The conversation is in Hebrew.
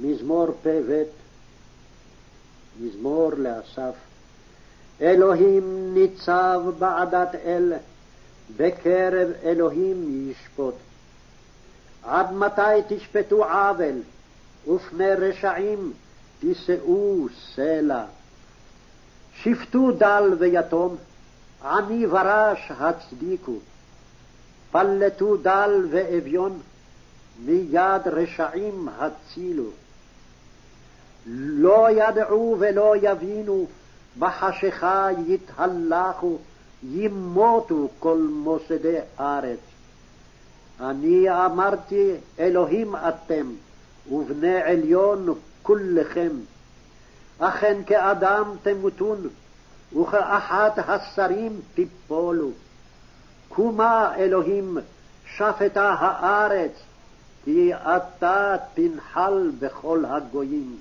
מזמור פ"ב, מזמור לאסף. אלוהים ניצב בעדת אל, בקרב אלוהים ישפוט. עד מתי תשפטו עוול, ופני רשעים תישאו סלע? שפטו דל ויתום, עני ורש הצדיקו. פלטו דל ואביון, מיד רשעים הצילו. לא ידעו ולא יבינו, בחשיכה יתהלכו, ימותו כל מוסדי ארץ. אני אמרתי, אלוהים אתם, ובני עליון כולכם. אכן כאדם תמותון, וכאחת השרים תיפולו. קומה אלוהים, שפטה הארץ, כי אתה תנחל בכל הגויים.